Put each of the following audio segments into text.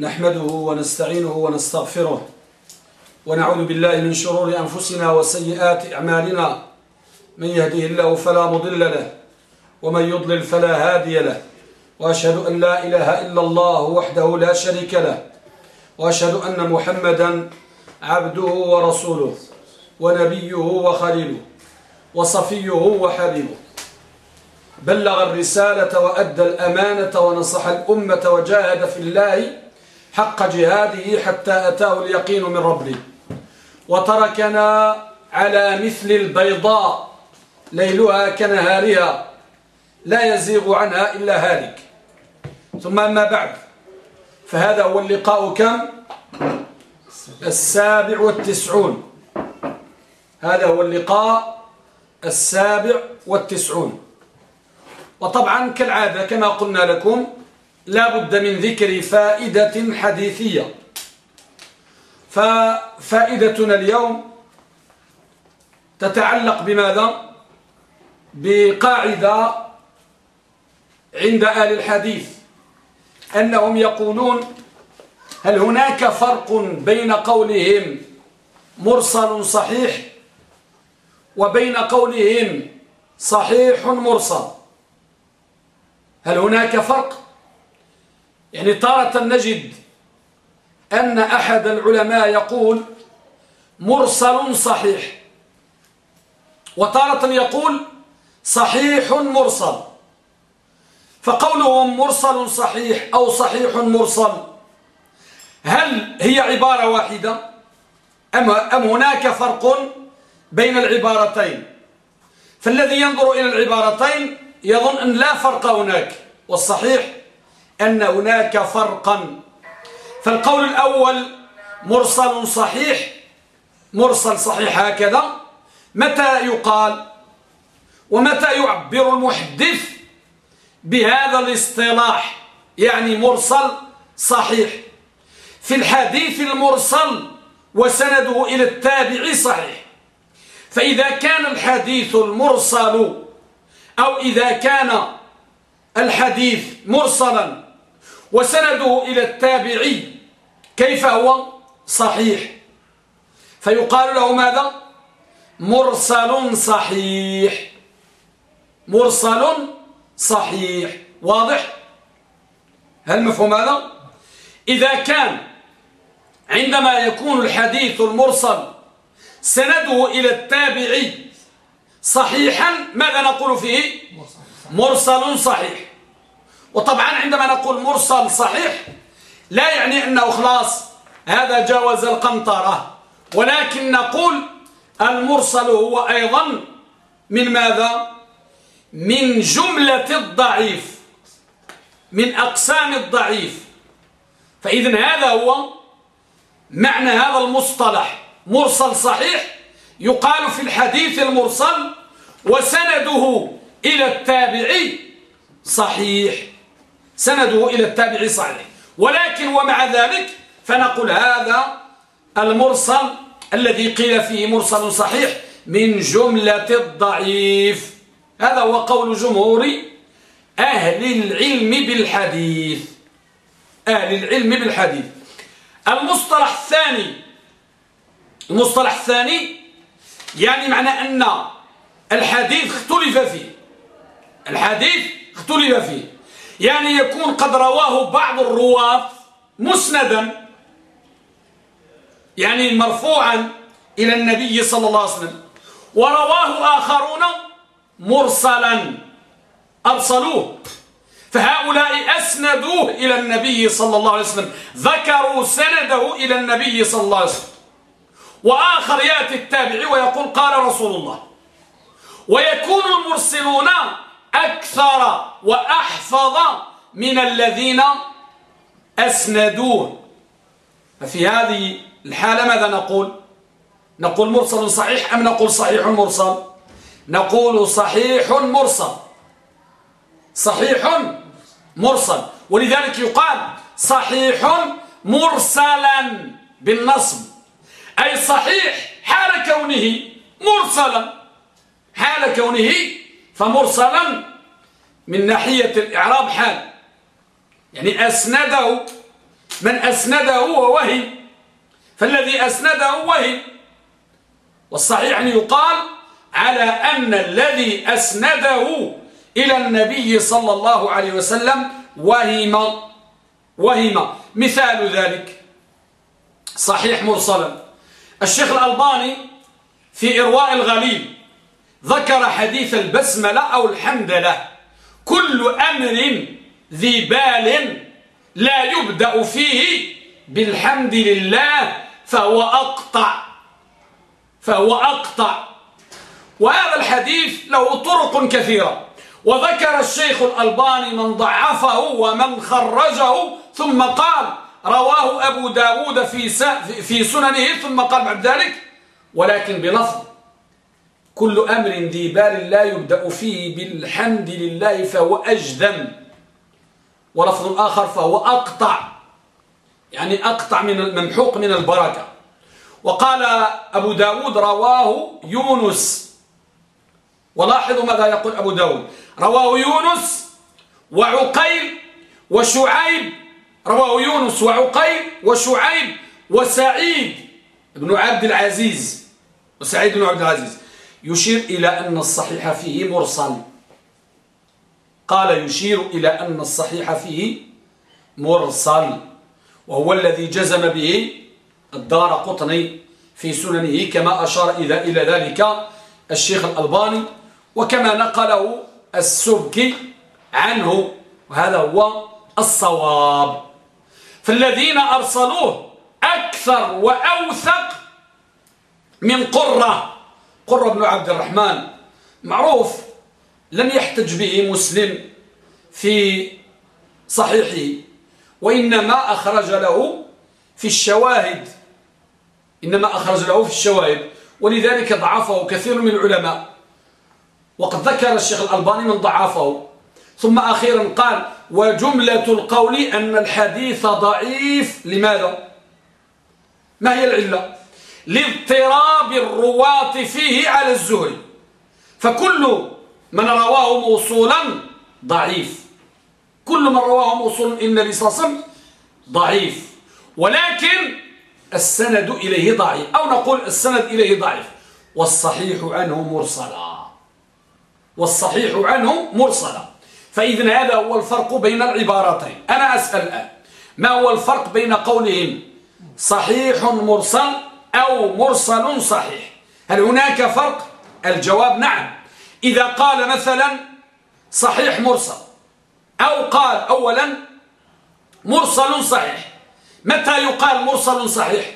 نحمده ونستعينه ونستغفره ونعوذ بالله من شرور أنفسنا وسيئات أعمالنا. من يهده الله فلا مضل له ومن يضلل فلا هادي له. وأشهد أن لا إله إلا الله وحده لا شريك له. وأشهد أن محمدا عبده ورسوله ونبيه وخليله وصفيه وحبيبه. بلغ الرسالة وأدى الأمانة ونصح الأمة وجاهد في الله حق جهاده حتى أتاه اليقين من ربه. وتركنا على مثل البيضاء ليلها كنهارها لا يزيغ عنها إلا هالك. ثم أما بعد فهذا هو اللقاء كم؟ السابع والتسعون. هذا هو اللقاء السابع والتسعون. وطبعا كالعادة كما قلنا لكم لا بد من ذكر فائدة حديثية. ففائدتنا اليوم تتعلق بماذا؟ بقاعدة عند آل الحديث أنهم يقولون هل هناك فرق بين قولهم مرسل صحيح وبين قولهم صحيح مرسل؟ هل هناك فرق؟ يعني تارة نجد أن أحد العلماء يقول مرسل صحيح. وتارة يقول صحيح مرسل. فقولهم مرسل صحيح أو صحيح مرسل هل هي عبارة واحدة أم, أم هناك فرق بين العبارتين؟ فالذي ينظر إلى العبارتين يظن أن لا فرق هناك والصحيح أن هناك فرقا. فالقول الأول مرسل صحيح مرسل صحيح هكذا. متى يقال؟ ومتى يعبر المحدث بهذا الاصطلاح؟ يعني مرسل صحيح. في الحديث المرسل وسنده إلى التابع صحيح. فإذا كان الحديث المرسل أو إذا كان الحديث مرسلا وسنده إلى التابعي كيف هو؟ صحيح. فيقال له ماذا؟ مرسل صحيح. مرسل صحيح. واضح؟ هل مفهوم هذا؟ إذا كان عندما يكون الحديث المرسل سنده إلى التابعي صحيحا ماذا نقول فيه؟ مرسل صحيح. وطبعا عندما نقول مرسل صحيح لا يعني أنه خلاص هذا جاوز القنطرة ولكن نقول المرسل هو أيضا من ماذا؟ من جملة الضعيف من أقسام الضعيف. فإذا هذا هو معنى هذا المصطلح. مرسل صحيح يقال في الحديث المرسل وسنده إلى التابعي صحيح. سنده إلى التابعي صحيح ولكن ومع ذلك فنقول هذا المرسل الذي قيل فيه مرسل صحيح من جملة الضعيف. هذا هو قول جمهور أهل العلم بالحديث. أهل العلم بالحديث. المصطلح الثاني المصطلح الثاني يعني معنى أن الحديث اختلف فيه. الحديث اختلف فيه. يعني يكون قد رواه بعض الرواة مسندا يعني مرفوعا إلى النبي صلى الله عليه وسلم. ورواه آخرون مرسلا أرسلوه. فهؤلاء أسندوه إلى النبي صلى الله عليه وسلم. ذكروا سنده إلى النبي صلى الله عليه وسلم. وآخر يأتي التابعي ويقول قال رسول الله. ويكون المرسلون أكثر وأحفظ من الذين أسندوه. ففي هذه الحالة ماذا نقول؟ نقول مرسل صحيح أم نقول صحيح مرسل؟ نقول صحيح مرسل. صحيح مرسل. ولذلك يقال صحيح مرسلا بالنصب. أي صحيح حال كونه مرسلا. حال كونه فمرسلا من ناحية الإعراب حال. يعني أسنده من أسنده ووهم فالذي أسنده وهم والصحيح أن يقال على أن الذي أسنده إلى النبي صلى الله عليه وسلم وهم وهم. مثال ذلك. صحيح مرسلا. الشيخ الألباني في إرواء الغليل. ذكر حديث البسملة أو الحمدلة كل أمر ذي بال لا يبدأ فيه بالحمد لله فهو أقطع فهو أقطع. وهذا الحديث له طرق كثيرة. وذكر الشيخ الألباني من ضعفه ومن خرجه ثم قال رواه أبو داود في, في سننه ثم قال بعد ذلك ولكن بلفظ كل أمر ذي بال لا يبدأ فيه بالحمد لله فهو أجدم ولفظ آخر فهو أقطع يعني أقطع من الممحوق من البركة. وقال أبو داود رواه يونس. ولاحظوا ماذا يقول أبو داود؟ رواه يونس وعقيل وشعيب. رواه يونس وعقيل وشعيب وسعيد بن عبد العزيز. وسعيد بن عبد العزيز. يشير إلى أن الصحيح فيه مرسل. قال يشير إلى أن الصحيح فيه مرسل. وهو الذي جزم به الدار قطني في سننه كما أشار إلى إلى ذلك الشيخ الألباني وكما نقله السبكي عنه. وهذا هو الصواب. فالذين أرسلوه أكثر وأوثق من قرة. قرة بن عبد الرحمن. معروف لم يحتج به مسلم في صحيحه وإنما أخرج له في الشواهد. إنما أخرج له في الشواهد ولذلك ضعفه كثير من العلماء. وقد ذكر الشيخ الألباني من ضعفه. ثم أخيرا قال وجملة القول أن الحديث ضعيف. لماذا؟ ما هي العلة؟ لاضطراب الرواة فيه على الزهري. فكل من رواه موصولا ضعيف. كل من رواه موصول النبي صلى الله عليه وسلم ضعيف. ولكن السند إليه ضعيف. أو نقول السند إليه ضعيف. والصحيح عنه مرسلا. والصحيح عنه مرسلا. فإذن هذا هو الفرق بين العبارتين. أنا أسأل الآن ما هو الفرق بين قولهم؟ صحيح مرسل أو مرسل صحيح. هل هناك فرق؟ الجواب نعم. إذا قال مثلا صحيح مرسل أو قال أولا مرسل صحيح. متى يقال مرسل صحيح؟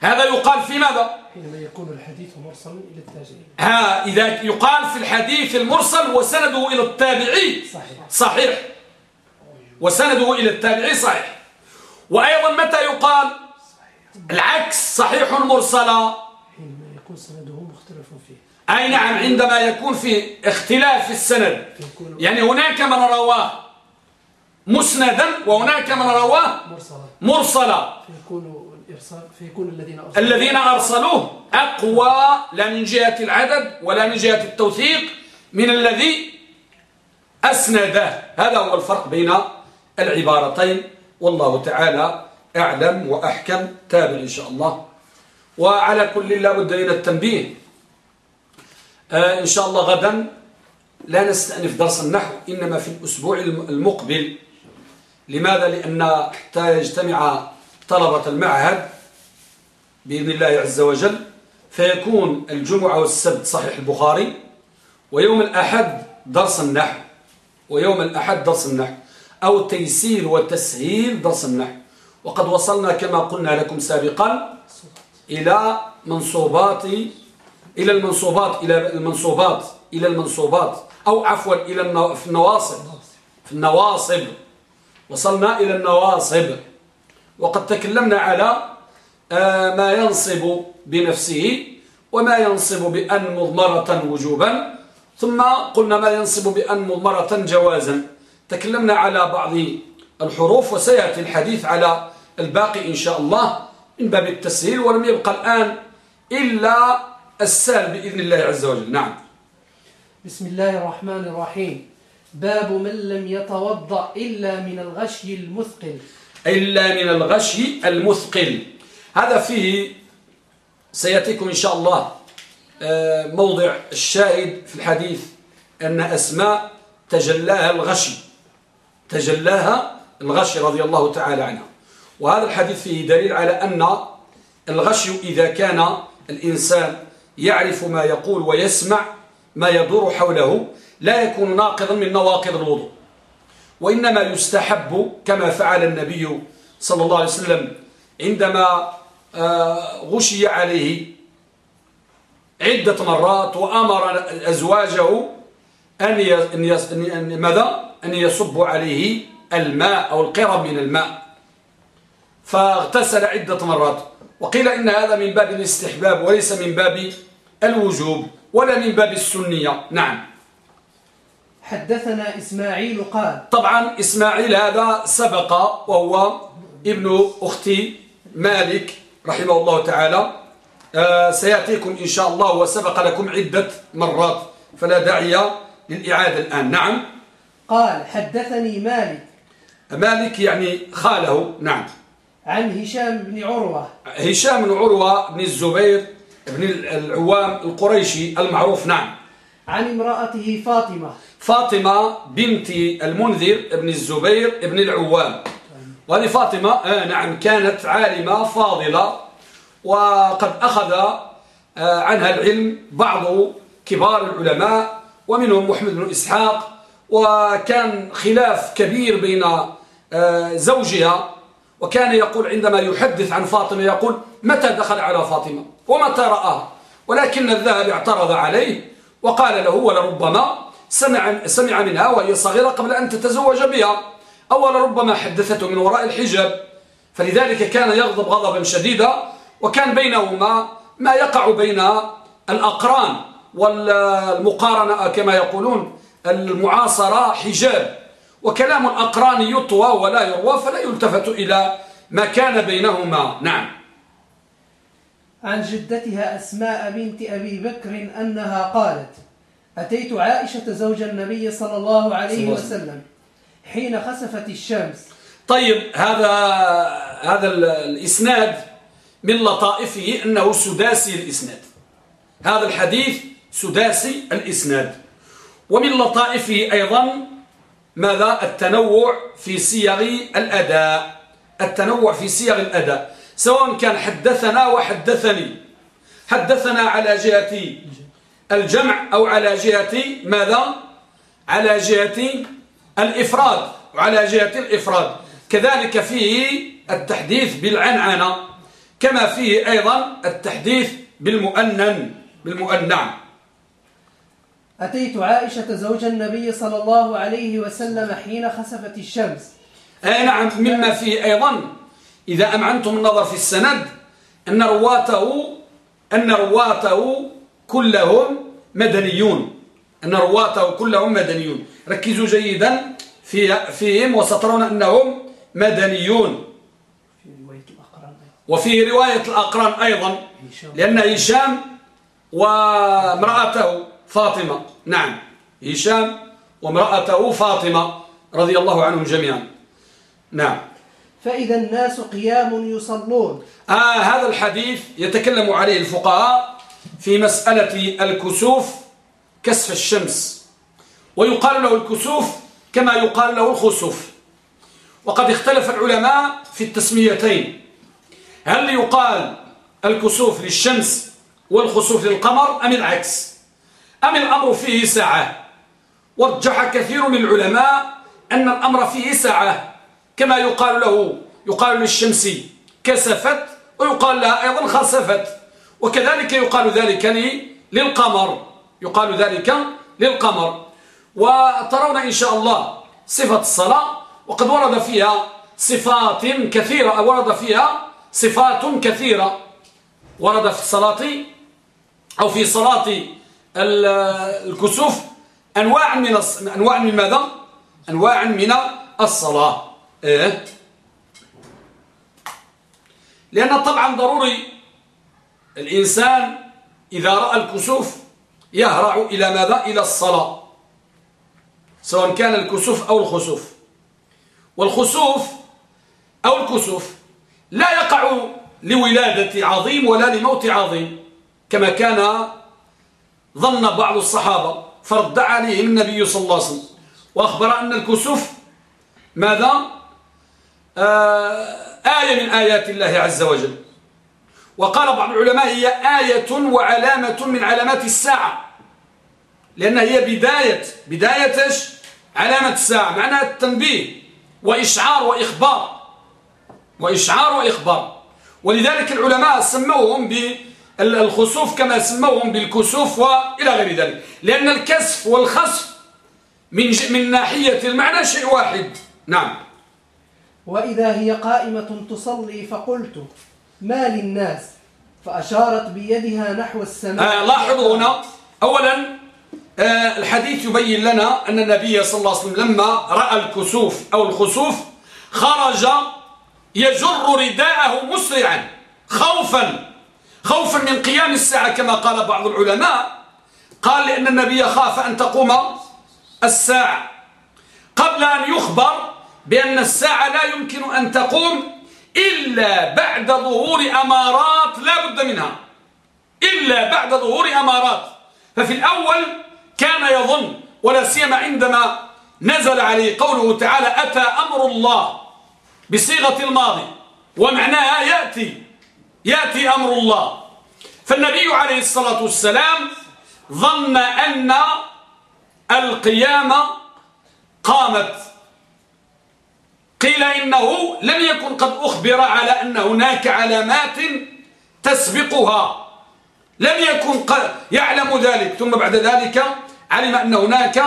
هذا يقال في ماذا؟ حينما يكون الحديث مرسلا إلى التابعي ها إذا يقال في الحديث المرسل وسنده إلى التابعي صحيح, صحيح. وسنده إلى التابعي صحيح. وأيضا متى يقال العكس صحيح مرسلا. حينما يكون سنده مختلف فيه. أي نعم عندما يكون في اختلاف في السند يعني هناك من رواه مسندا وهناك من رواه مرسلا. مرسلا. فيكون الإرسال فيكون الذين أرسلوه. الذين أرسلوه أقوى لا من جهة العدد ولا من جهة التوثيق من الذي أسنده. هذا هو الفرق بين العبارتين. والله تعالى أعلم وأحكم تابع إن شاء الله. وعلى كل لابد من التنبيه. آه إن شاء الله غدا لا نستأنف درس النحو إنما في الأسبوع المقبل. لماذا؟ لأن حتى يجتمع طلبة المعهد بإذن الله عز وجل. فيكون الجمعة والسبت صحيح البخاري ويوم الأحد درس النحو. ويوم الأحد درس النحو. أو تيسير وتسهيل درس النحو. وقد وصلنا كما قلنا لكم سابقا إلى منصوبات إلى المنصوبات إلى المنصوبات إلى المنصوبات. أو عفوا إلى النواصب. في النواصب. وصلنا إلى النواصب. وقد تكلمنا على آه، ما ينصب بنفسه وما ينصب بأن مضمرة وجوبا. ثم قلنا ما ينصب بأن مضمرة جوازا. تكلمنا على بعض الحروف وسيأتي الحديث على الباقي إن شاء الله من باب التسهيل ولم يبقى الآن إلا السهل بإذن الله عز وجل. نعم. بسم الله الرحمن الرحيم. باب من لم يتوضأ إلا من الغشي المثقل. إلا من الغشي المثقل. هذا فيه سيأتيكم إن شاء الله آه، موضع الشاهد في الحديث أن أسماء تجلاها الغشي تجلاها الغشي رضي الله تعالى عنها وهذا الحديث فيه دليل على أن الغشي إذا كان الإنسان يعرف ما يقول ويسمع ما يدور حوله لا يكون ناقضا من نواقض الوضوء وإنما يستحب كما فعل النبي صلى الله عليه وسلم عندما آه، غشي عليه عدة مرات وأمر أزواجه أن ماذا؟ أن يصب عليه الماء أو القرب من الماء. فاغتسل عدة مرات. وقيل إن هذا من باب الاستحباب وليس من باب الوجوب ولا من باب السنية. نعم. حدثنا إسماعيل قال. طبعا إسماعيل هذا سبق وهو ابن أختي مالك رحمه الله تعالى. آه سيأتيكم إن شاء الله وسبق لكم عدة مرات. فلا داعي للإعادة الآن. نعم. قال حدثني مالك. مالك يعني خاله نعم. عن هشام بن عروة. هشام بن عروة بن الزبير بن العوام القريشي المعروف نعم. عن امرأته فاطمة. فاطمة بنت المنذر بن الزبير بن العوام. وهذه فاطمة آه نعم كانت عالمة فاضلة وقد أخذ آه عنها العلم بعض كبار العلماء ومنهم محمد بن إسحاق وكان خلاف كبير بين زوجها وكان يقول عندما يحدث عن فاطمة يقول متى دخل على فاطمة؟ ومتى رآها؟ ولكن الذهب اعترض عليه وقال له ولربما سمع, سمع منها وهي صغيرة قبل أن تتزوج بها. أو لربما حدثته من وراء الحجاب. فلذلك كان يغضب غضبا شديدا وكان بينهما ما يقع بين الأقران والمقارنة كما يقولون المعاصرة حجاب. وكلام الأقران يطوى ولا يروى فلا يلتفت إلى ما كان بينهما. نعم. عن جدتها أسماء بنت أبي بكر أنها قالت أتيت عائشة زوج النبي صلى الله عليه وسلم. حين خسفت الشمس. طيب هذا هذا الإسناد من لطائفه أنه سداسي الإسناد. هذا الحديث سداسي الإسناد. ومن لطائفه أيضا ماذا؟ التنوع في صيغ الأداء. التنوع في صيغ الأداء. سواء كان حدثنا وحدثني. حدثنا على جهة الجمع أو على جهة ماذا؟ على جهة الإفراد. وعلى جهة الإفراد. كذلك فيه التحديث بالعنعنة. كما فيه أيضا التحديث بالمؤنن بالمؤنع أتيت عائشة زوج النبي صلى الله عليه وسلم حين خسفت الشمس. أي نعم مما فيه أيضا إذا أمعنتم النظر في السند أن رواته أن رواته كلهم مدنيون. أن رواته كلهم مدنيون. ركزوا جيدا في فيهم وسترون أنهم مدنيون. وفي رواية الأقران أيضا لأن هشام وامرأته فاطمة. نعم. هشام وامرأته فاطمة رضي الله عنهم جميعا. نعم. فإذا الناس قيام يصلون. آه هذا الحديث يتكلم عليه الفقهاء في مسألة الكسوف كسف الشمس. ويقال له الكسوف كما يقال له الخسوف. وقد اختلف العلماء في التسميتين. هل يقال الكسوف للشمس والخسوف للقمر أم العكس؟ أم الأمر فيه ساعة؟ ورجح كثير من العلماء أن الأمر فيه ساعة. كما يقال له يقال للشمس كسفت ويقال لها أيضا خسفت. وكذلك يقال ذلك للقمر. يقال ذلك للقمر. وترون إن شاء الله صفة الصلاة. وقد ورد فيها صفات كثيرة ورد فيها صفات كثيرة. ورد في الصلاة أو في صلاة الكسوف أنواع من أنواع من ماذا؟ أنواع من الصلاة إيه؟ لأن طبعا ضروري الإنسان إذا رأى الكسوف يهرع إلى ماذا؟ إلى الصلاة سواء كان الكسوف أو الخسوف والخسوف أو الكسوف لا يقع لولادة عظيم ولا لموت عظيم كما كان ظن بعض الصحابة فرد عليهم النبي صلى الله عليه وسلم. وأخبر أن الكسوف ماذا؟ آه آية من آيات الله عز وجل. وقال بعض العلماء هي آية وعلامة من علامات الساعة. لأنها هي بداية. بداية علامة الساعة معناها التنبيه وإشعار وإخبار. وإشعار وإخبار. ولذلك العلماء سموهم بالخسوف كما سموهم بالكسوف وإلى غير ذلك. لأن الكسف والخسف من, من ناحية المعنى شيء واحد. نعم. وإذا هي قائمة تصلي فقلت ما للناس؟ فأشارت بيدها نحو السماء. آه لاحظوا هنا. أولا آه الحديث يبين لنا أن النبي صلى الله عليه وسلم لما رأى الكسوف أو الخسوف خرج يجر رداءه مسرعا خوفا. خوفا من قيام الساعة كما قال بعض العلماء. قال لأن النبي خاف أن تقوم الساعة. قبل أن يخبر بأن الساعة لا يمكن أن تقوم إلا بعد ظهور أمارات لا بد منها. إلا بعد ظهور أمارات. ففي الأول كان يظن ولا سيما عندما نزل عليه قوله تعالى أتى أمر الله بصيغة الماضي ومعناها يأتي يأتي أمر الله. فالنبي عليه الصلاة والسلام ظن أن القيامة قامت. قيل إنه لم يكن قد أخبر على أن هناك علامات تسبقها. لم يكن يعلم ذلك. ثم بعد ذلك علم أن هناك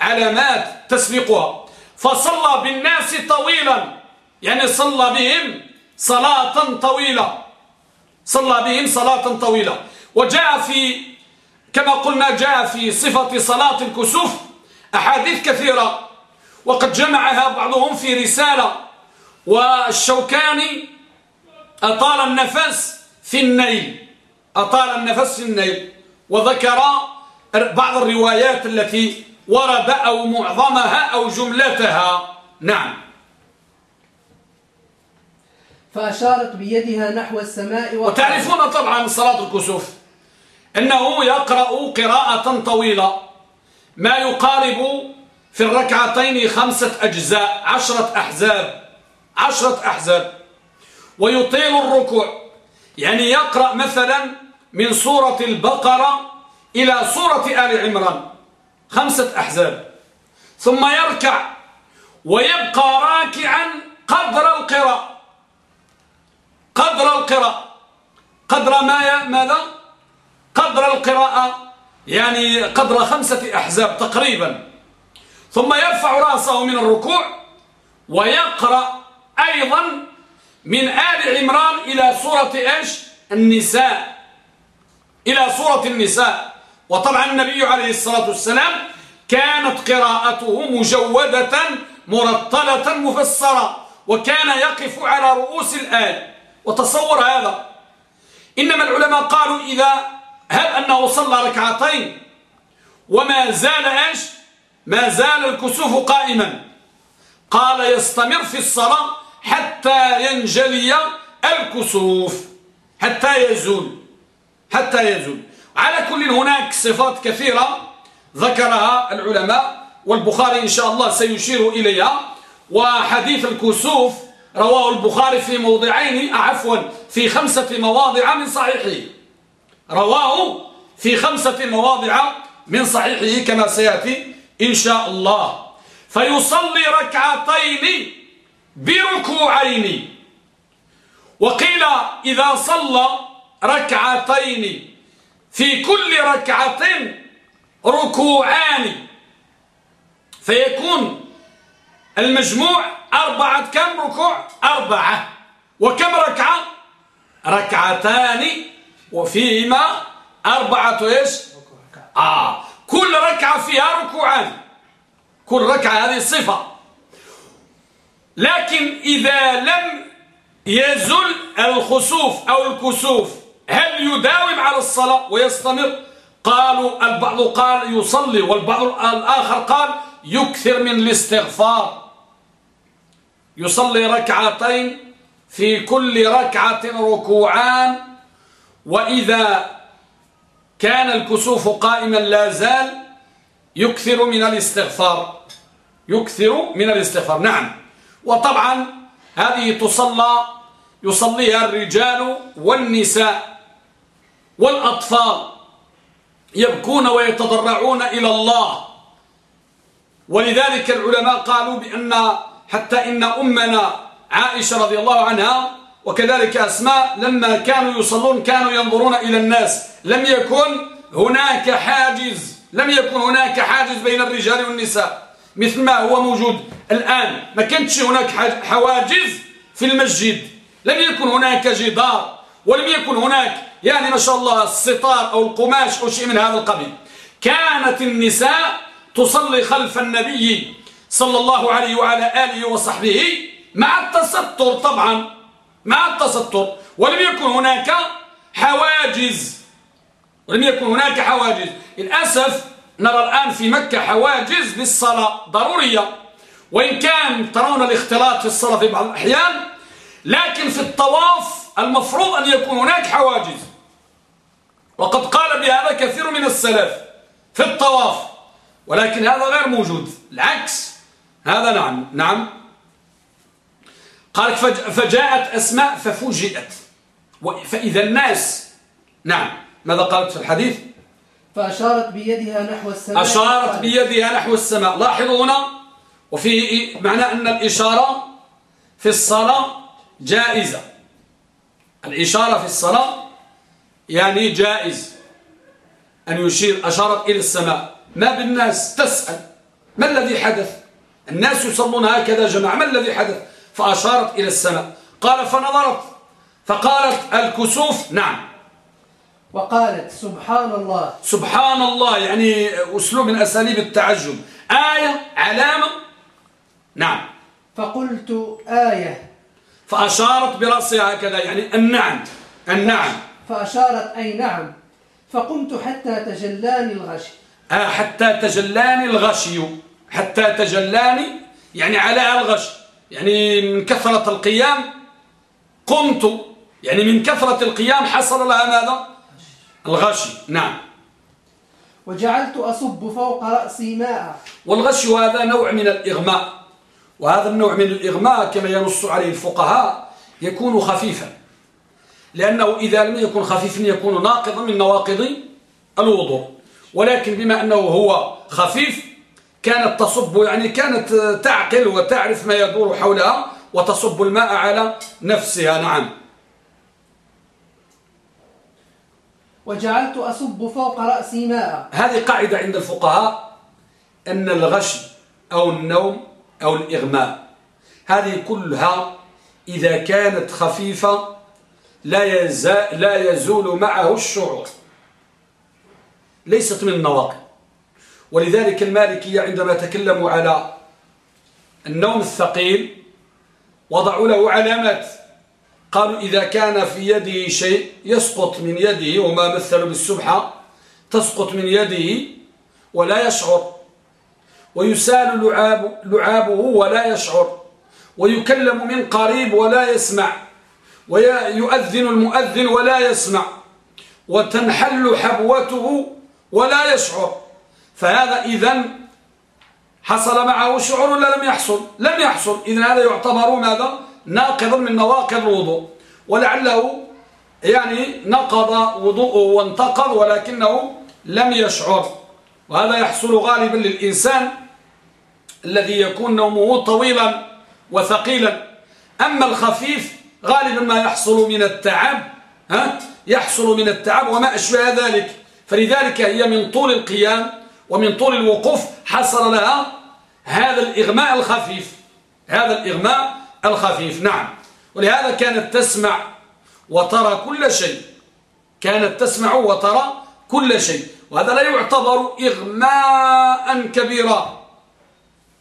علامات تسبقها. فصلى بالناس طويلا. يعني صلى بهم صلاة طويلة. صلى بهم صلاة طويلة. وجاء في كما قلنا جاء في صفة صلاة الكسوف أحاديث كثيرة. وقد جمعها بعضهم في رسالة. والشوكاني أطال النفس في النيل. أطال النفس في النيل. وذكر بعض الروايات التي ورد أو معظمها أو جملتها. نعم. فأشارت بيدها نحو السماء وتعرفون طبعا صلاة الكسوف؟ أنه يقرأ قراءة طويلة. ما يقارب في الركعتين خمسة أجزاء عشرة أحزاب عشرة أحزاب. ويطيل الركوع. يعني يقرأ مثلا من سورة البقرة إلى سورة آل عمران. خمسة أحزاب. ثم يركع. ويبقى راكعا قدر القراءة. قدر القراءة. قدر ما ماذا؟ قدر القراءة يعني قدر خمسة أحزاب تقريبا. ثم يرفع رأسه من الركوع ويقرأ أيضا من آل عمران إلى سورة إيش؟ النساء. إلى سورة النساء. وطبعا النبي عليه الصلاة والسلام كانت قراءته مجودة مرتلة مفسرة وكان يقف على رؤوس الآية وتصور هذا. إنما العلماء قالوا إذا هل أنه صلى ركعتين وما زال إيش؟ ما زال الكسوف قائما. قال يستمر في الصلاة حتى ينجلي الكسوف. حتى يزول. حتى يزول. على كل هناك صفات كثيرة ذكرها العلماء والبخاري إن شاء الله سيشير إليها. وحديث الكسوف رواه البخاري في موضعين عفوا في خمسة مواضع من صحيحه. رواه في خمسة مواضع من صحيحه كما سيأتي إن شاء الله. فيصلي ركعتين بركوعين. وقيل إذا صلى ركعتين في كل ركعة ركوعان فيكون المجموع أربعة كم ركوع؟ أربعة. وكم ركعة؟ ركعتان. وفيهما أربعة إيش؟ آه. كل ركعة فيها ركوعان. كل ركعة هذه صفة. لكن إذا لم يزل الخسوف أو الكسوف هل يداوم على الصلاة ويستمر؟ قالوا البعض قال يصلي والبعض الآخر قال يكثر من الاستغفار. يصلي ركعتين في كل ركعة ركوعان وإذا كان الكسوف قائما لا زال يكثر من الاستغفار يكثر من الاستغفار. نعم. وطبعا هذه تصلى يصليها الرجال والنساء والأطفال يبكون ويتضرعون إلى الله. ولذلك العلماء قالوا بأن حتى إن أمنا عائشة رضي الله عنها وكذلك أسماء لما كانوا يصلون كانوا ينظرون إلى الناس. لم يكن هناك حاجز لم يكن هناك حاجز بين الرجال والنساء مثل ما هو موجود الآن. ما كانتش هناك حواجز في المسجد. لم يكن هناك جدار ولم يكن هناك يعني ما شاء الله الستار أو القماش أو شيء من هذا القبيل. كانت النساء تصلي خلف النبي صلى الله عليه وعلى آله وصحبه مع التستر طبعا مع التستر. ولم يكن هناك حواجز ولم يكن هناك حواجز. للأسف نرى الآن في مكة حواجز للصلاة ضرورية. وإن كان ترون الاختلاط في الصلاة في بعض الأحيان لكن في الطواف المفروض أن يكون هناك حواجز. وقد قال بهذا كثير من السلف في الطواف ولكن هذا غير موجود. العكس هذا نعم نعم. قالت فجاءت أسماء ففوجئت. فإذا الناس نعم. ماذا قالت في الحديث؟ فأشارت بيدها نحو السماء. أشارت بيدها نحو السماء. لاحظوا هنا وفي معنى أن الإشارة في الصلاة جائزة. الإشارة في الصلاة يعني جائز. أن يشير أشارت إلى السماء. ما بالناس؟ تسأل. ما الذي حدث؟ الناس يصلون هكذا جماعة ما الذي حدث؟ فأشارت إلى السماء. قال فنظرت. فقالت الكسوف؟ نعم. وقالت سبحان الله. سبحان الله يعني أسلوب من أساليب التعجب. آية علامة؟ نعم. فقلت آية. فأشارت برأسها هكذا يعني النعم. النعم. فأشارت أي نعم. فقمت حتى تجلاني الغشي. آه حتى تجلاني الغشي. حتى تجلاني يعني على ألغش. يعني من كثرة القيام قمت. يعني من كثرة القيام حصل لها ماذا؟ الغشي. نعم. وجعلت أصب فوق رأسي ماء. والغش هذا نوع من الإغماء. وهذا النوع من الإغماء كما ينص عليه الفقهاء يكون خفيفا. لأنه إذا لم يكن خفيفا يكون ناقضا من نواقض الوضوء. ولكن بما أنه هو خفيف كانت تصب يعني كانت تعقل وتعرف ما يدور حولها وتصب الماء على نفسها. نعم. وجعلت أصب فوق رأسي ماء. هذه قاعدة عند الفقهاء أن الغش أو النوم أو الإغماء هذه كلها إذا كانت خفيفة لا, لا يزول معه الشعور. ليست من النواقض ولذلك المالكية عندما تكلموا على النوم الثقيل وضعوا له علامات. قالوا إذا كان في يده شيء يسقط من يده وما مثلوا بالسبحة تسقط من يده ولا يشعر. ويسال لعاب لعابه ولا يشعر. ويكلم من قريب ولا يسمع. ويؤذن المؤذن ولا يسمع. وتنحل حبوته ولا يشعر. فهذا إذا حصل معه شعور ولا لم يحصل؟ لم يحصل. إذن هذا يعتبر ماذا؟ ناقض من نواقض الوضوء. ولعله يعني نقض وضوءه وانتقض ولكنه لم يشعر. وهذا يحصل غالبا للإنسان الذي يكون نومه طويلا وثقيلا. أما الخفيف غالبا ما يحصل من التعب ها؟ يحصل من التعب وما أشبه ذلك. فلذلك هي من طول القيام ومن طول الوقوف حصل لها هذا الإغماء الخفيف. هذا الإغماء الخفيف نعم. ولهذا كانت تسمع وترى كل شيء. كانت تسمع وترى كل شيء. وهذا لا يعتبر إغماء كبيرا.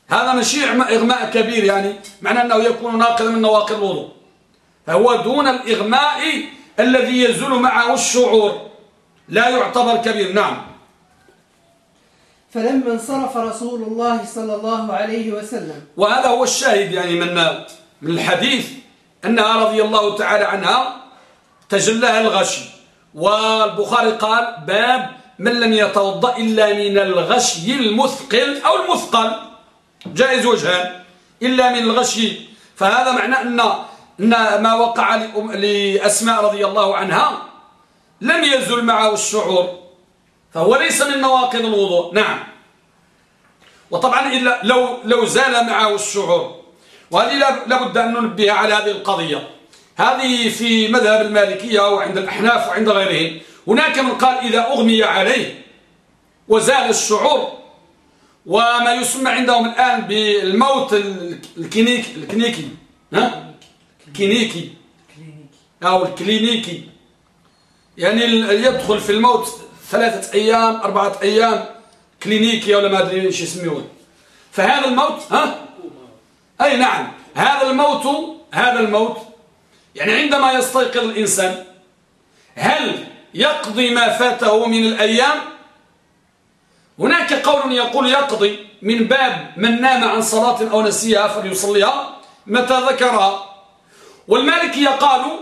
هذا مش إغماء كبير يعني معنى أنه يكون ناقضا من نواقض الوضوء. فهو دون الإغماء الذي يزول معه الشعور. لا يعتبر كبير نعم. فلما انصرف رسول الله صلى الله عليه وسلم. وهذا هو الشاهد يعني من من الحديث أنها رضي الله تعالى عنها تجلها الغشي. والبخاري قال باب من لم يتوضأ إلا من الغشي المثقل أو المثقل. جائز وجهان. إلا من الغشي. فهذا معنى أن, أن ما وقع لأسماء رضي الله عنها لم يزل معه الشعور. فهو ليس من نواقض الوضوء. نعم. وطبعا إلا لو, لو زال معه الشعور. وهذه لابد أن ننبه على هذه القضية. هذه في مذهب المالكية وعند الأحناف وعند غيرهم. هناك من قال إذا أغمي عليه وزال الشعور وما يسمى عندهم الآن بالموت الكلينيكي الكلينيكي ها؟ الكلينيكي. أو الكلينيكي. يعني يدخل في الموت ثلاثة أيام أربعة أيام كلينيكي ولا ما أدري إيش يسميون فهذا الموت ها؟ أي نعم هذا الموت هذا الموت. يعني عندما يستيقظ الإنسان هل يقضي ما فاته من الأيام؟ هناك قول يقول يقضي من باب من نام عن صلاة أو نسيها فليصليها متى ذكرها. والمالكية قالوا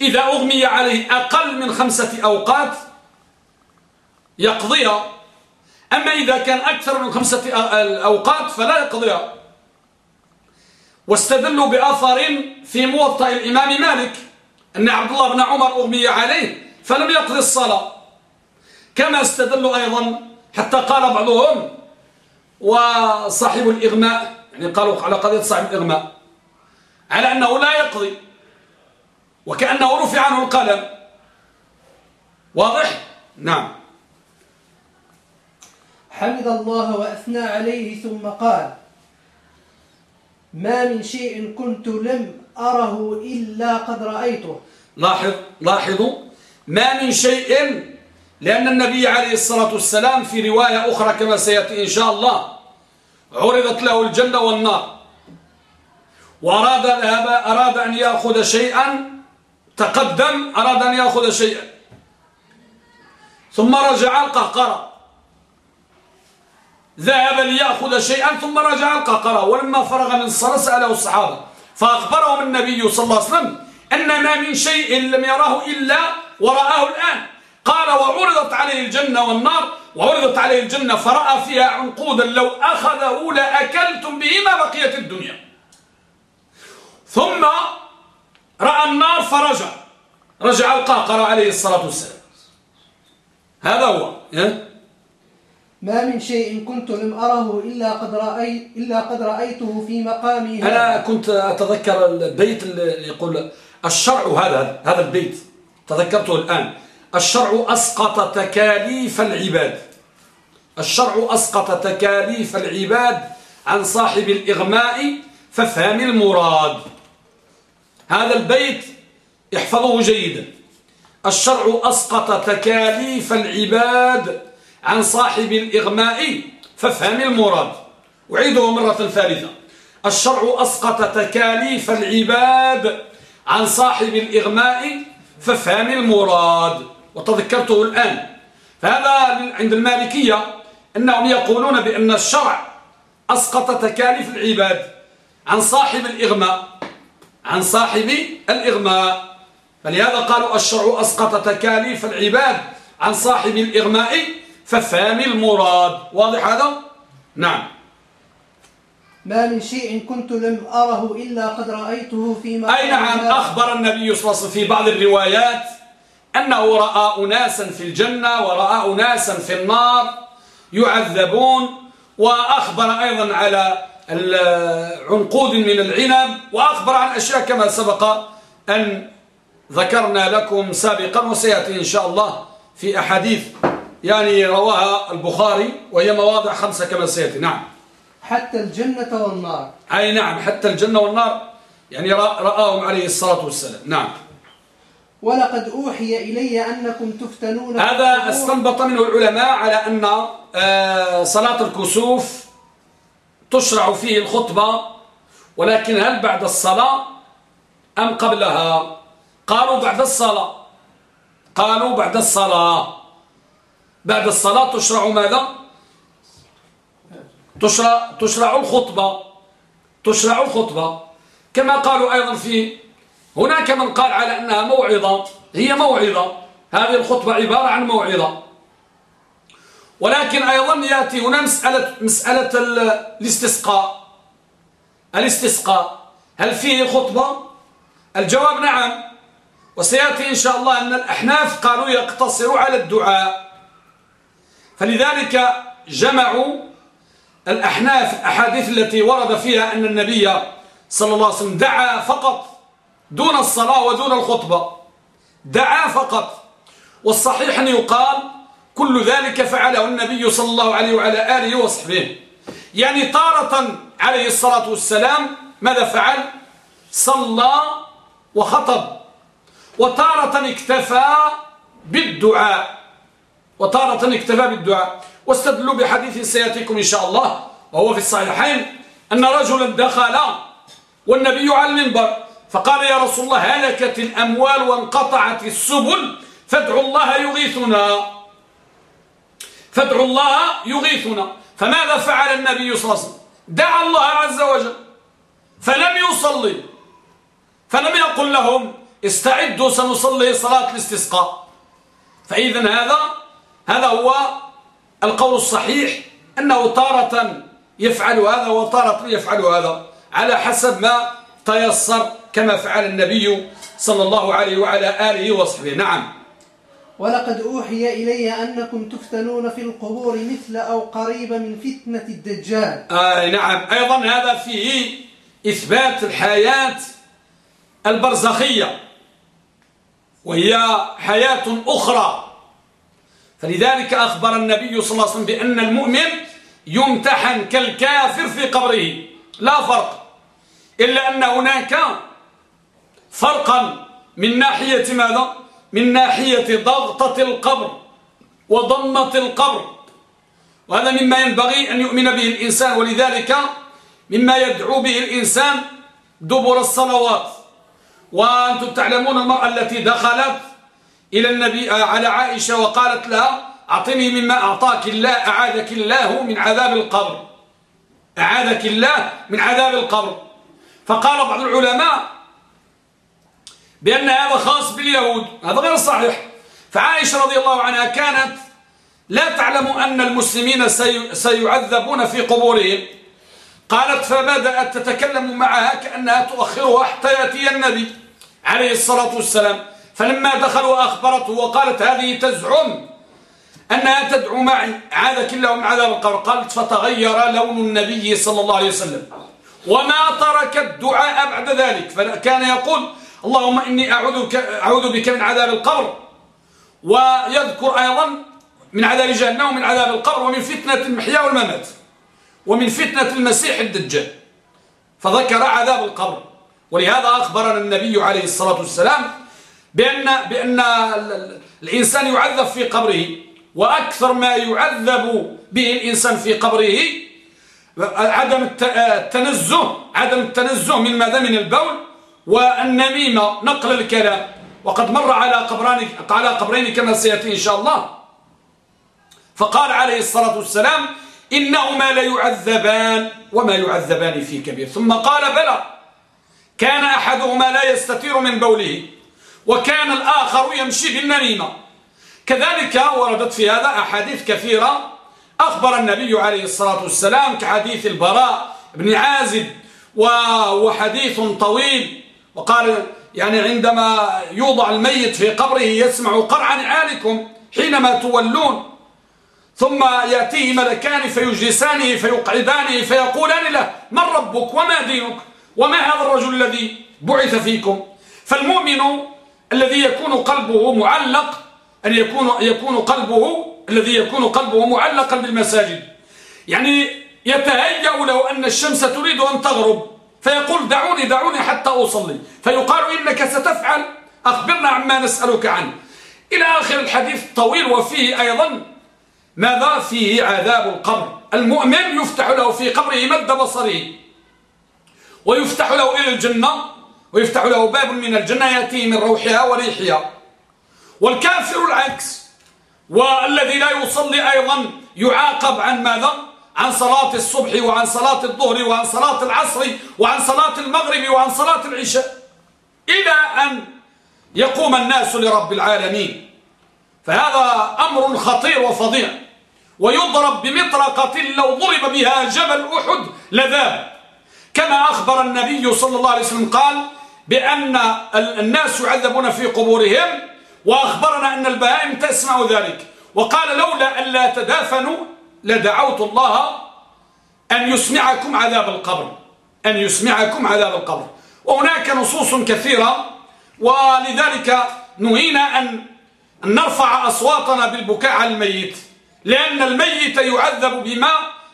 إذا أغمي عليه أقل من خمسة أوقات يقضيها. أما إذا كان أكثر من خمسة أوقات فلا يقضيها. واستدلوا بأثر في موطأ الإمام مالك أن عبد الله بن عمر أغمي عليه فلم يقضي الصلاة. كما استدلوا أيضا حتى قال بعضهم وصاحب الإغماء يعني قالوا على قضية صاحب الإغماء على أنه لا يقضي. وكأنه رفع عنه القلم. واضح؟ نعم. حمد الله وأثنى عليه ثم قال ما من شيء كنت لم أره إلا قد رأيته. لاحظ لاحظوا ما من شيء لأن النبي عليه الصلاة والسلام في رواية أخرى كما سيأتي إن شاء الله عرضت له الجنة والنار. وأراد أراد أن يأخذ شيئا تقدم أراد أن يأخذ شيئا. ثم رجع القهقرة. ذهب ليأخذ شيئا ثم رجع القهقرة ولما فرغ من الصلاة سأله الصحابة فأخبرهم النبي صلى الله عليه وسلم أن ما من شيء لم يراه إلا ورآه الآن. قال وعرضت عليه الجنة والنار وعرضت عليه الجنة فرأى فيها عنقودا لو أخذه لأكلتم به ما بقيت الدنيا. ثم رأى النار فرجع رجع القهقرة عليه الصلاة والسلام. هذا هو ما من شيء كنت لم أره إلا قد, رأيت إلا قد رأيته في مقامي أنا كنت أتذكر البيت اللي يقول الشرع هذا هذا البيت تذكرته الآن. الشرع أسقط تكاليف العباد. الشرع أسقط تكاليف العباد عن صاحب الإغماء فافهم المراد. هذا البيت احفظوه جيدا. الشرع أسقط تكاليف العباد عن صاحب الإغماء فافهم المراد. أعيده مرة ثالثة. الشرع أسقط تكاليف العباد عن صاحب الإغماء فافهم المراد. وتذكرته الآن. فهذا عند المالكية أنهم يقولون بأن الشرع أسقط تكاليف العباد عن صاحب الإغماء عن صاحب الإغماء. فلهذا قالوا الشرع أسقط تكاليف العباد عن صاحب الإغماء ففهم المراد. واضح هذا؟ نعم. ما من شيء كنت لم أره إلا قد رأيته في أي نعم. أخبر النبي صلى الله عليه وسلم في بعض الروايات أنه رأى أناسا في الجنة ورأى أناسا في النار يعذبون وأخبر أيضا على عنقود من العنب وأخبر عن أشياء كما سبق أن ذكرنا لكم سابقا وسيأتي إن شاء الله في أحاديث يعني رواها البخاري وهي مواضع خمسة كما سيأتي. نعم. حتى الجنة والنار. أي نعم حتى الجنة والنار. يعني رآهم عليه الصلاة والسلام. نعم. ولقد أوحي إلي أنكم تفتنون هذا استنبط منه العلماء على أن آه، صلاة الكسوف تشرع فيه الخطبة ولكن هل بعد الصلاة أم قبلها؟ قالوا بعد الصلاة. قالوا بعد الصلاة. بعد الصلاة تشرع ماذا؟ تشرع, تشرع الخطبة. تشرع الخطبة. كما قالوا أيضا في هناك من قال على أنها موعظة. هي موعظة. هذه الخطبة عبارة عن موعظة. ولكن أيضا يأتي هنا مسألة, مسألة الاستسقاء. الاستسقاء. هل فيه خطبة؟ الجواب نعم. وسيأتي إن شاء الله أن الأحناف قالوا يقتصر على الدعاء. فلذلك جمعوا الأحناف الأحاديث التي ورد فيها أن النبي صلى الله عليه وسلم دعا فقط دون الصلاة ودون الخطبة. دعا فقط. والصحيح أن يقال كل ذلك فعله النبي صلى الله عليه وعلى آله وصحبه. يعني طارة عليه الصلاة والسلام ماذا فعل؟ صلى وخطب. وتارة اكتفى بالدعاء. وتارة اكتفى بالدعاء. واستدلوا بحديث سيأتيكم إن شاء الله وهو في الصحيحين أن رجلا دخل والنبي على المنبر فقال يا رسول الله هلكت الأموال وانقطعت السبل فادعوا الله يغيثنا. فادعوا الله يغيثنا. فماذا فعل النبي صلى الله عليه وسلم؟ دعا الله عز وجل فلم يصلي. فلم يقل لهم استعدوا سنصلي صلاة الاستسقاء. فإذا هذا هذا هو القول الصحيح أنه تارة يفعل هذا وتارة يفعل هذا على حسب ما تيسر كما فعل النبي صلى الله عليه وعلى آله وصحبه. نعم. ولقد أوحي إلي أنكم تفتنون في القبور مثل أو قريب من فتنة الدجال. آه نعم. أيضا هذا فيه إثبات الحياة البرزخية وهي حياة أخرى. فلذلك أخبر النبي صلى الله عليه وسلم بأن المؤمن يمتحن كالكافر في قبره. لا فرق. إلا أن هناك فرقا من ناحية ماذا؟ من ناحية ضغطة القبر وضمة القبر. وهذا مما ينبغي أن يؤمن به الإنسان ولذلك مما يدعو به الإنسان دبر الصلوات. وأنتم تعلمون المرأة التي دخلت إلى النبي على عائشة وقالت لها أعطني مما أعطاك الله أعاذك الله من عذاب القبر. أعاذك الله من عذاب القبر. فقال بعض العلماء بأن هذا خاص باليهود هذا غير صحيح. فعائشة رضي الله عنها كانت لا تعلم أن المسلمين سيعذبون في قبورهم. قالت فبدأت تتكلم معها كأنها تؤخرها حتى يأتي النبي عليه الصلاة والسلام؟ فلما دخلوا أخبرته وقالت هذه تزعم أنها تدعو معي. عاذك الله من عذاب القبر قالت فتغير لون النبي صلى الله عليه وسلم. وما ترك الدعاء بعد ذلك. فكان يقول اللهم إني أعوذ, بك من عذاب القبر. ويذكر أيضا من عذاب جهنم ومن عذاب القبر ومن فتنة المحيا والممات ومن فتنة المسيح الدجال. فذكر عذاب القبر. ولهذا أخبرنا النبي عليه الصلاة والسلام بأن, بأن الإنسان يعذب في قبره وأكثر ما يعذب به الإنسان في قبره عدم التنزه عدم التنزه من ماذا؟ من البول والنميمة نقل الكلام. وقد مر على قبرين على قبرين كما سيأتي إن شاء الله. فقال عليه الصلاة والسلام إنهما لا يعذبان وما يعذبان في كبير. ثم قال بلى كان أحدهما لا يستتير من بوله. وكان الآخر يمشي بالنميمة. كذلك وردت في هذا أحاديث كثيرة. أخبر النبي عليه الصلاة والسلام كحديث البراء بن عازب وهو حديث طويل. وقال يعني عندما يوضع الميت في قبره يسمع قرع نعالكم حينما تولون. ثم يأتيه ملكان فيجلسانه فيقعدانه فيقولان له من ربك وما دينك وما هذا الرجل الذي بعث فيكم؟ فالمؤمن الذي يكون قلبه معلق أن يكون, يكون قلبه الذي يكون قلبه معلقا بالمساجد. يعني يتهيأ له أن الشمس تريد أن تغرب فيقول دعوني دعوني حتى أصلي. فيقال إنك ستفعل أخبرنا عما نسألك عنه. إلى آخر الحديث طويل وفيه أيضا ماذا؟ فيه عذاب القبر. المؤمن يفتح له في قبره مد بصره ويفتح له إلى الجنة. ويفتح له باب من الجنة يأتيه من روحها وريحها. والكافر العكس. والذي لا يصلي أيضا يعاقب عن ماذا؟ عن صلاة الصبح وعن صلاة الظهر وعن صلاة العصر وعن صلاة المغرب وعن صلاة العشاء. إلى أن يقوم الناس لرب العالمين. فهذا أمر خطير وفظيع. ويضرب بمطرقة لو ضرب بها جبل أحد لذاب. كما أخبر النبي صلى الله عليه وسلم قال بأن الناس يعذبون في قبورهم وأخبرنا أن البهائم تسمع ذلك. وقال لولا أن لا تدافنوا لدعوت الله أن يسمعكم عذاب القبر. أن يسمعكم عذاب القبر. وهناك نصوص كثيرة ولذلك نهينا أن نرفع أصواتنا بالبكاء على الميت. لأن الميت يعذب بما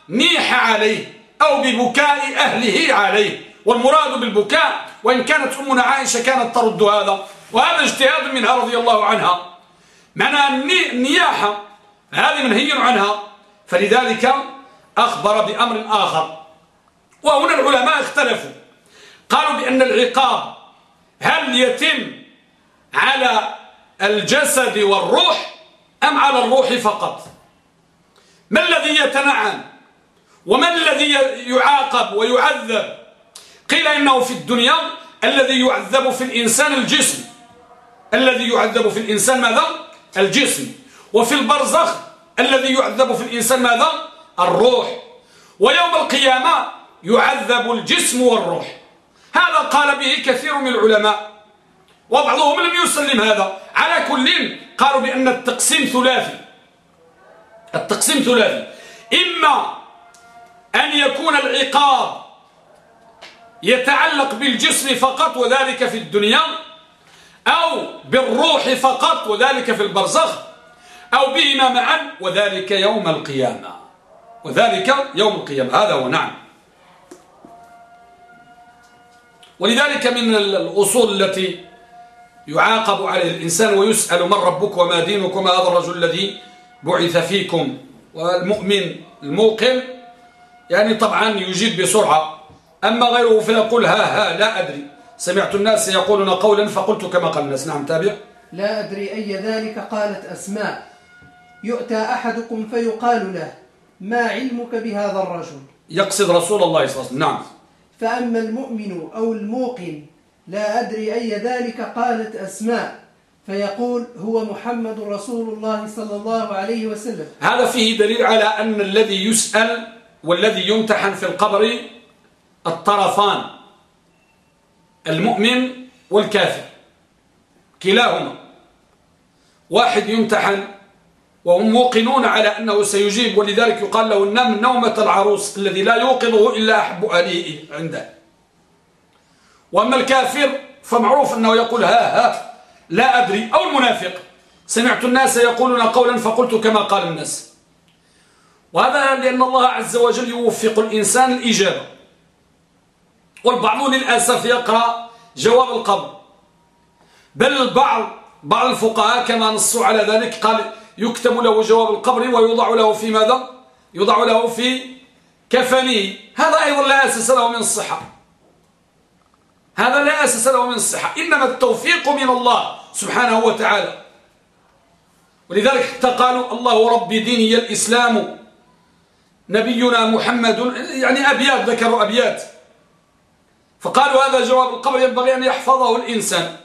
نيح عليه أو ببكاء أهله عليه. والمراد بالبكاء وإن كانت أمنا عائشة كانت ترد هذا وهذا اجتهاد منها رضي الله عنها. معنى النياحة هذه منهي عنها. فلذلك أخبر بأمر آخر. وهنا العلماء اختلفوا. قالوا بأن العقاب هل يتم على الجسد والروح أم على الروح فقط؟ ما الذي يتنعم؟ وما الذي يعاقب ويعذب؟ قيل إنه في الدنيا الذي يعذب في الإنسان الجسم. الذي يعذب في الإنسان ماذا؟ الجسم. وفي البرزخ الذي يعذب في الإنسان ماذا؟ الروح. ويوم القيامة يعذب الجسم والروح. هذا قال به كثير من العلماء. وبعضهم لم يسلم هذا. على كل قالوا بأن التقسيم ثلاثي. التقسيم ثلاثي. إما أن يكون العقاب يتعلق بالجسم فقط وذلك في الدنيا أو بالروح فقط وذلك في البرزخ أو بهما معا وذلك يوم القيامة. وذلك يوم القيامة. هذا هو نعم. ولذلك من الأصول التي يعاقب عليه الإنسان ويسأل من ربك وما دينك وما هذا الرجل الذي بعث فيكم. والمؤمن الموقن يعني طبعا يجيب بسرعة. أما غيره فيقول ها ها لا أدري. سمعت الناس يقولون قولا فقلت كما قال الناس. نعم تابع. لا أدري أي ذلك قالت أسماء. يؤتى أحدكم فيقال له ما علمك بهذا الرجل؟ يقصد رسول الله صلى الله عليه وسلم. نعم. فأما المؤمن أو الموقن لا أدري أي ذلك قالت أسماء. فيقول هو محمد رسول الله صلى الله عليه وسلم. هذا فيه دليل على أن الذي يسأل والذي يمتحن في القبر الطرفان المؤمن والكافر كلاهما. واحد يمتحن وهم موقنون على أنه سيجيب ولذلك يقال له النام نومة العروس الذي لا يوقظه إلا أحب أهله عنده. وأما الكافر فمعروف أنه يقول ها ها لا أدري أو المنافق. سمعت الناس يقولون قولا فقلت كما قال الناس. وهذا لأن الله عز وجل يوفق الإنسان الإجابة. والبعض للأسف يقرأ جواب القبر. بل البعض بعض الفقهاء كما نصوا على ذلك قال يكتب له جواب القبر ويوضع له في ماذا؟ يوضع له في كفنه. هذا أيضا لا أساس له من الصحة هذا لا أساس له من الصحة إنما التوفيق من الله سبحانه وتعالى. ولذلك حتى قالوا الله رب ديني الإسلام. نبينا محمد يعني أبيات ذكروا أبيات. فقالوا هذا جواب القبر ينبغي أن يحفظه الإنسان.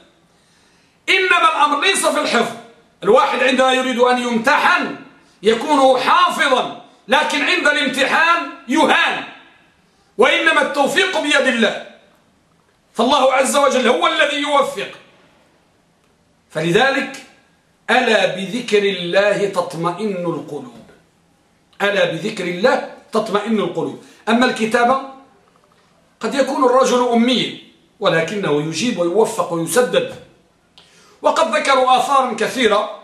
إنما الأمر ليس في الحفظ. الواحد عندما يريد أن يمتحن يكون حافظا لكن عند الامتحان يهان. وإنما التوفيق بيد الله. فالله عز وجل هو الذي يوفق. فلذلك ألا بذكر الله تطمئن القلوب. ألا بذكر الله تطمئن القلوب. أما الكتابة قد يكون الرجل أمي ولكنه يجيب ويوفق ويسدد. وقد ذكروا آثارا كثيرة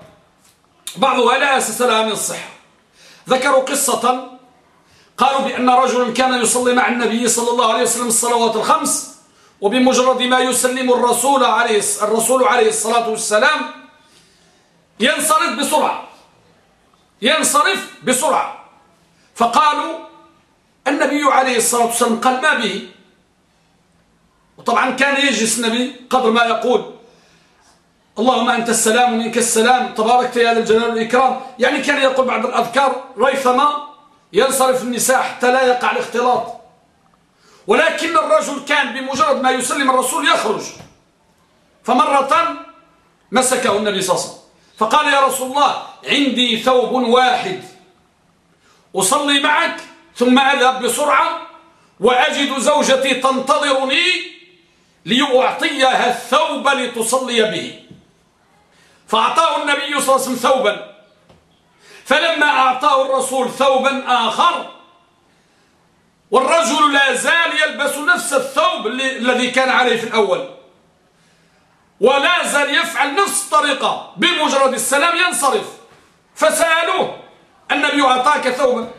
بعضها لا أساس لها من الصحة. ذكروا قصة قالوا بأن رجل كان يصلي مع النبي صلى الله عليه وسلم الصلوات الخمس وبمجرد ما يسلم الرسول عليه الرسول عليه الصلاة والسلام ينصرف بسرعة. ينصرف بسرعة. فقالوا النبي عليه الصلاة والسلام قال ما به؟ وطبعا كان يجلس النبي قدر ما يقول. اللهم أنت السلام ومنك السلام. تباركت يا ذا الجلال والإكرام. يعني كان يقول بعض الأذكار ريثما ينصرف النساء حتى لا يقع الاختلاط. ولكن الرجل كان بمجرد ما يسلم الرسول يخرج. فمرة مسكه النبي صلى الله عليه وسلم. فقال يا رسول الله عندي ثوب واحد. أصلي معك ثم أذهب بسرعة وأجد زوجتي تنتظرني ليعطيها الثوب لتصلي به. فأعطاه النبي صلى الله عليه وسلم ثوبا. فلما أعطاه الرسول ثوبا آخر والرجل لا زال يلبس نفس الثوب الذي كان عليه في الأول. ولا زال يفعل نفس الطريقة. بمجرد السلام ينصرف. فسألوه النبي أعطاك ثوبا؟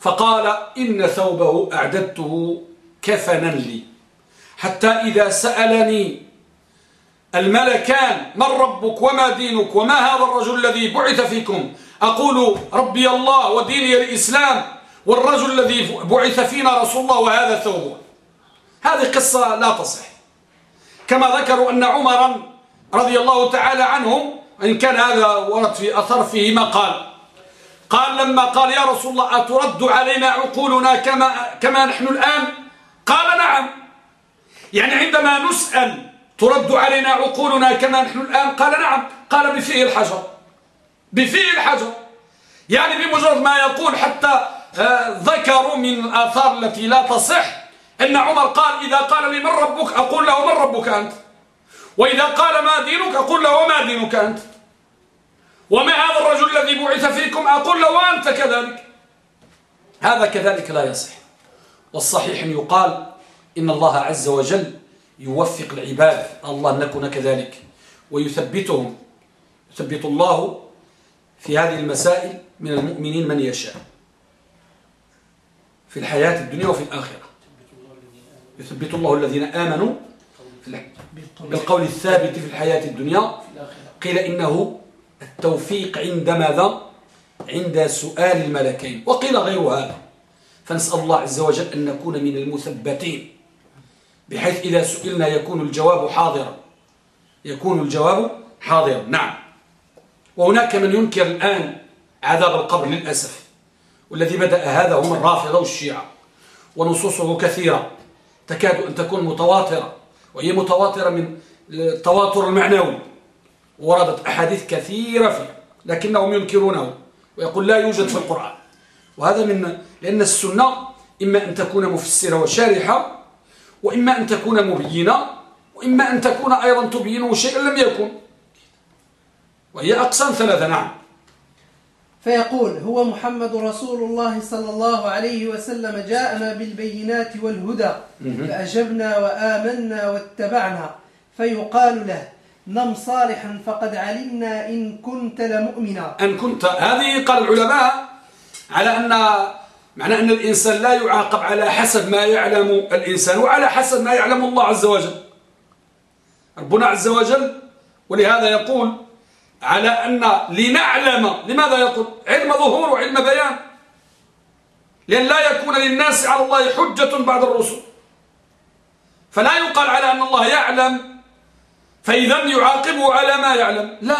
فقال إن ثوبه أعددته كفنا لي. حتى إذا سألني الملكان من ربك وما دينك وما هذا الرجل الذي بعث فيكم؟ أقول ربي الله وديني الإسلام والرجل الذي بعث فينا رسول الله وهذا ثوبه هذه قصة لا تصح. كما ذكروا أن عمرا رضي الله تعالى عنه إن كان هذا ورد في أثر فيه ما قال. قال لما قال يا رسول الله أترد علينا عقولنا كما, كما نحن الآن؟ قال نعم. يعني عندما نسأل ترد علينا عقولنا كما نحن الآن قال نعم قال بفيه الحجر. بفيه الحجر. يعني بمجرد ما يقول حتى آه، ذكروا من الآثار التي لا تصح أن عمر قال إذا قال لي من ربك أقول له من ربك أنت. وإذا قال ما دينك أقول له وما دينك أنت. وما هذا الرجل الذي بعث فيكم؟ أقول له وأنت كذلك. هذا كذلك لا يصح. والصحيح أن يقال إن الله عز وجل يوفق العباد. الله نكون كذلك. ويثبتهم. يثبت الله في هذه المسائل من المؤمنين من يشاء. في الحياة الدنيا وفي الآخرة. يثبت الله الذين آمنوا بالقول الثابت في الحياة الدنيا. قيل إنه التوفيق عند ماذا؟ عند سؤال الملكين. وقيل غير هذا. فنسأل الله عز وجل أن نكون من المثبتين. بحيث إذا سئلنا يكون الجواب حاضرا. يكون الجواب حاضرا. نعم. وهناك من ينكر الآن عذاب القبر للأسف والذي بدأ هذا هم الرافضة والشيعة ونصوصه كثيرة تكاد أن تكون متواترة وهي متواترة من التواتر المعنوي وردت أحاديث كثيرة فيه لكنهم ينكرونه ويقول لا يوجد في القرآن. وهذا من لأن السنة إما أن تكون مفسرة وشارحة وإما أن تكون مبينة وإما أن تكون أيضا تبينه شيئا لم يكن. وهي أقسام ثلاثة نعم. فيقول هو محمد رسول الله صلى الله عليه وسلم جاءنا بالبينات والهدى فأجبنا وآمنا واتبعنا. فيقال له نم صالحا فقد علمنا إن كنت لمؤمنا. أن كنت هذه قال العلماء على أن معنى أن الإنسان لا يعاقب على حسب ما يعلم الإنسان وعلى حسب ما يعلم الله عز وجل. ربنا عز وجل ولهذا يقول على أن لنعلم لماذا يقول؟ علم ظهور وعلم بيان. لأن لا يكون للناس على الله حجة بعد الرسل. فلا يقال على أن الله يعلم فإذا يعاقبه على ما يعلم. لا.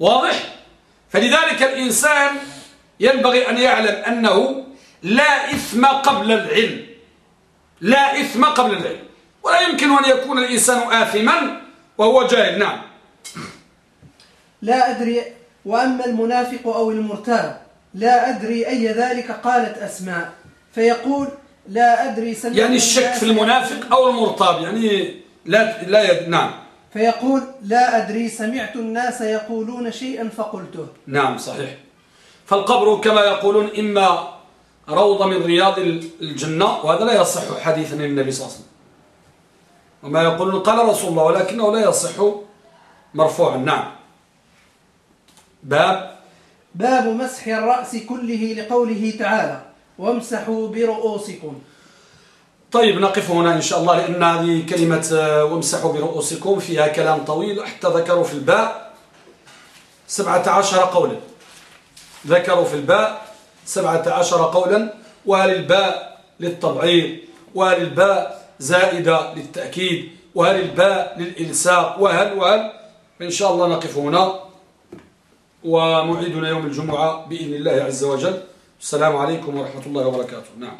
واضح؟ فلذلك الإنسان ينبغي أن يعلم أنه لا إثم قبل العلم. لا إثم قبل العلم. ولا يمكن أن يكون الإنسان آثما وهو جاهل. نعم. لا أدري وأما المنافق أو المرتاب لا أدري أي ذلك قالت أسماء. فيقول لا أدري سمع يعني الشك في المنافق أو المرتاب يعني لا لا يد... نعم. فيقول لا أدري سمعت الناس يقولون شيئا فقلته. نعم صحيح. فالقبر كما يقولون إما روضة من رياض الجنة وهذا لا يصح حديثا للنبي صلى الله عليه وسلم. وما يقولون قال رسول الله ولكنه لا يصح مرفوعا. نعم. باب. باب مسح الرأس كله لقوله تعالى وامسحوا برؤوسكم. طيب نقف هنا إن شاء الله لأن هذه كلمة آه، وامسحوا برؤوسكم فيها كلام طويل حتى ذكروا في الباء سبعة عشر قولا. ذكروا في الباء سبعة عشر قولا وهل الباء للتبعيض وهل الباء زائدة للتأكيد وهل الباء للإلساق وهل وهل؟ إن شاء الله نقف هنا. وموعدنا يوم الجمعة بإذن الله عز وجل. السلام عليكم ورحمة الله وبركاته. نعم.